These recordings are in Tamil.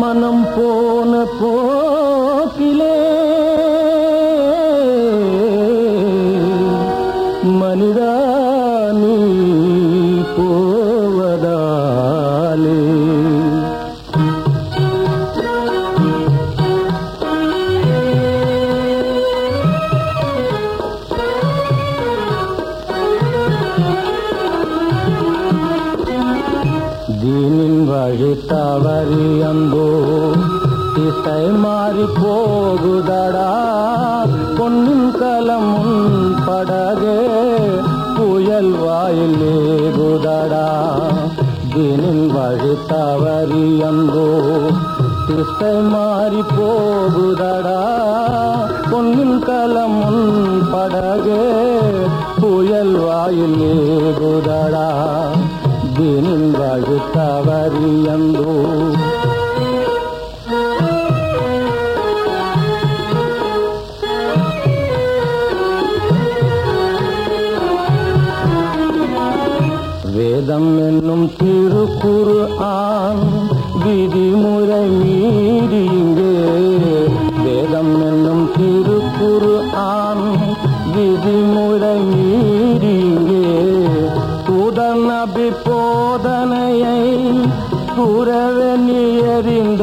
மனம் போன போக்கிலே தவறி அன்போ திசை மாறி போகுதடா. பொன்னின் கலம் படகே. புயல் வாயில் ஏகுதடா. தீனின் வழி தவறி அந்தோ திசை மாறி போகுதடா. பொன்னின் கலம் படகே. புயல் வாயில் ஏகுதடா. தினின் வழி தவறியந்தோ. வேதம் என்னும் திருக்குறு ஆண் விதிமுறை மீறி இங்கே கூறவே நீ எறிந்ததனால்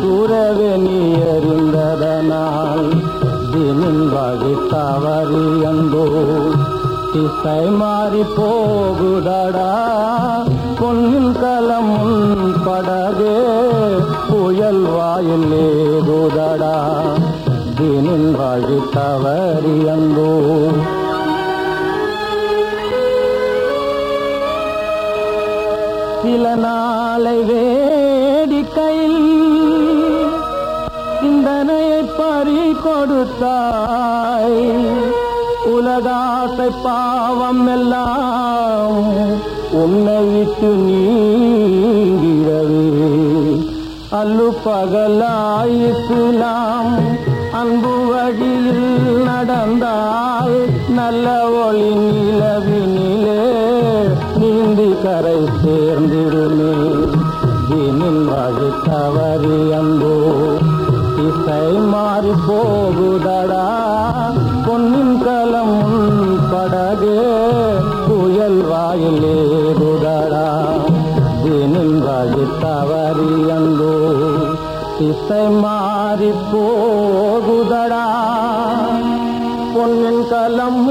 கூறவே நீ எறிந்ததனால் தினின் வழி தவறி அந்தோ திசை மாறி போகுதடா பொன்னின் கலம் உன் படகே புயல் வாயில் ஏதுதடா தினின் வழி தவறி அந்தோ சில நாளை வேடிக்கையில் சிந்தனையை பறி கொடுத்தாய். உலகாசை பாவம் எல்லாம் உன்னை விட்டு நீங்கிறது அல்லு பகலாயிசுலாம் அன்பு வழியில் நடந்தால் நல்ல ஒளி நிலவினிலே கரை சேர்ந்திருமே தினில் வழி தவறி அங்கோ இசை மாறி போகுதடா. பொன்னின் கலம் உன் படகே புயல் வாயிலேகுதடா தினில் வழி தவறி அங்கோ இசை மாறி போகுதடா. பொன்னின் கலம்